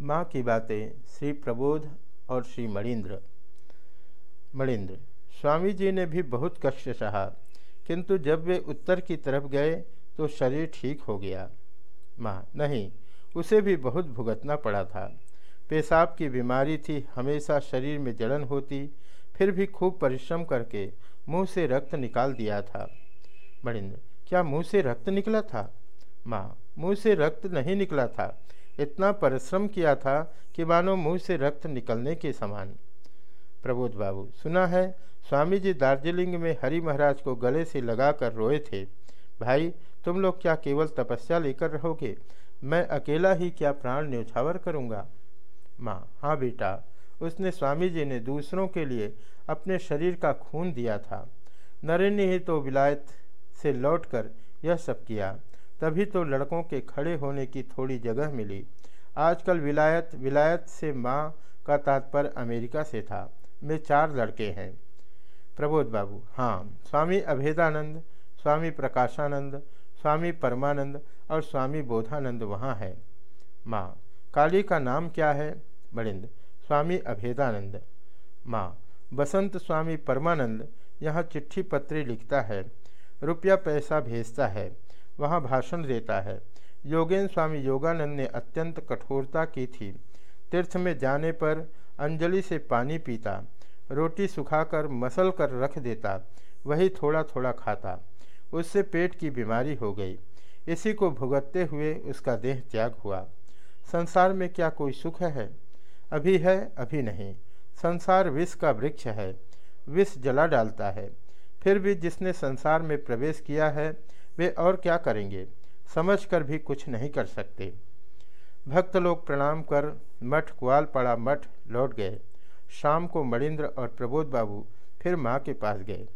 माँ की बातें श्री प्रबोध और श्री मणिंद्र। मणिंद्र, स्वामी जी ने भी बहुत कष्ट सहा, किंतु जब वे उत्तर की तरफ़ गए तो शरीर ठीक हो गया। माँ, नहीं, उसे भी बहुत भुगतना पड़ा था। पेशाब की बीमारी थी, हमेशा शरीर में जलन होती, फिर भी खूब परिश्रम करके मुँह से रक्त निकाल दिया था। मणिंद्र, क्या मुँह से रक्त निकला था? माँ, मुँह से रक्त नहीं निकला था। इतना परिश्रम किया था कि मानो मुँह से रक्त निकलने के समान। प्रबोध बाबू, सुना है स्वामी जी दार्जिलिंग में हरि महाराज को गले से लगाकर रोए थे। भाई, तुम लोग क्या केवल तपस्या लेकर रहोगे? मैं अकेला ही क्या प्राण न्यौछावर करूँगा? माँ हाँ बेटा, उसने स्वामी जी ने दूसरों के लिए अपने शरीर का खून दिया था। नरेंद्र ही तो विलायत से लौटकर यह सब किया। तभी तो लड़कों के खड़े होने की थोड़ी जगह मिली। आजकल विलायत विलायत से माँ का तात्पर्य अमेरिका से था। में चार लड़के हैं। प्रबोध बाबू हाँ स्वामी अभेदानंद, स्वामी प्रकाशानंद, स्वामी परमानंद और स्वामी बोधानंद वहाँ है। माँ, काली का नाम क्या है? बड़िंद, स्वामी अभेदानंद। माँ, बसंत स्वामी परमानंद यहाँ चिट्ठी पत्री लिखता है, रुपया पैसा भेजता है। वहाँ भाषण देता है। योगेंद्र स्वामी योगानंद ने अत्यंत कठोरता की थी। तीर्थ में जाने पर अंजलि से पानी पीता, रोटी सुखाकर मसल कर रख देता, वही थोड़ा थोड़ा खाता। उससे पेट की बीमारी हो गई। इसी को भुगतते हुए उसका देह त्याग हुआ। संसार में क्या कोई सुख है? अभी है, अभी नहीं। संसार विष का वृक्ष है। विष जला डालता है। फिर भी जिसने संसार में प्रवेश किया है वे और क्या करेंगे? समझ कर भी कुछ नहीं कर सकते। भक्त लोग प्रणाम कर मठ ग्वाल पड़ा मठ लौट गए। शाम को मणिन्द्र और प्रबोध बाबू फिर माँ के पास गए।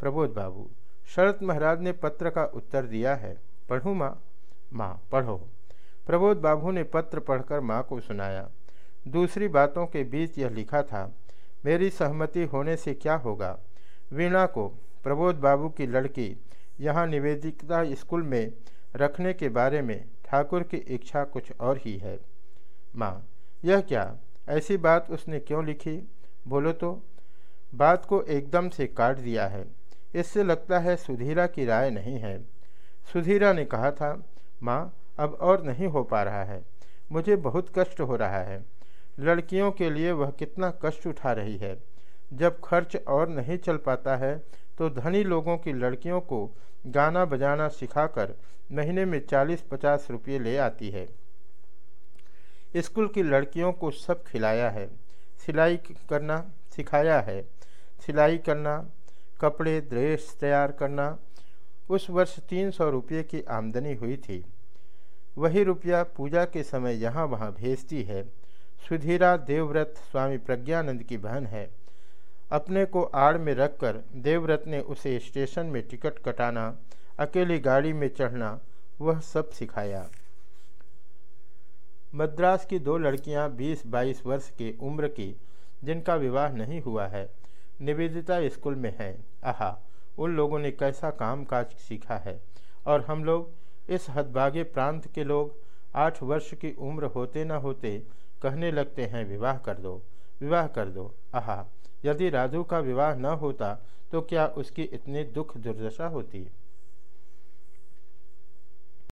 प्रबोध बाबू, शरत महाराज ने पत्र का उत्तर दिया है। पढ़ूँ माँ? माँ, पढ़ो। प्रबोध बाबू ने पत्र पढ़कर माँ को सुनाया। दूसरी बातों के बीच यह लिखा था, मेरी सहमति होने से क्या होगा? वीणा को, प्रबोध बाबू की लड़की यहाँ निवेदिकता स्कूल में रखने के बारे में ठाकुर की इच्छा कुछ और ही है। माँ, यह क्या? ऐसी बात उसने क्यों लिखी? बोलो तो। बात को एकदम से काट दिया है। इससे लगता है सुधीरा की राय नहीं है। सुधीरा ने कहा था, माँ, अब और नहीं हो पा रहा है। मुझे बहुत कष्ट हो रहा है। लड़कियों के लिए वह कितना कष्ट उठा रही है। जब खर्च और नहीं चल पाता है तो धनी लोगों की लड़कियों को गाना बजाना सिखाकर महीने में चालीस पचास रुपये ले आती है। स्कूल की लड़कियों को सब खिलाया है। सिलाई करना सिखाया है। सिलाई करना, कपड़े, ड्रेस तैयार करना, उस वर्ष तीन सौ रुपये की आमदनी हुई थी। वही रुपया पूजा के समय यहाँ वहाँ भेजती है। सुधीरा देवव्रत स्वामी प्रज्ञानंद की बहन है। अपने को आड़ में रखकर देवव्रत ने उसे स्टेशन में टिकट कटाना, अकेली गाड़ी में चढ़ना, वह सब सिखाया। मद्रास की दो लड़कियाँ 20-22 वर्ष की उम्र की, जिनका विवाह नहीं हुआ है, निवेदिता स्कूल में हैं। आहा, उन लोगों ने कैसा काम काज सीखा है? और हम लोग, इस हदभागे प्रांत के लोग, आठ वर्ष की उम्र होते न होते, कहने लगते हैं, विवाह कर दो। विवाह कर दो। आहा, यदि राजू का विवाह न होता तो क्या उसकी इतनी दुख दुर्दशा होती?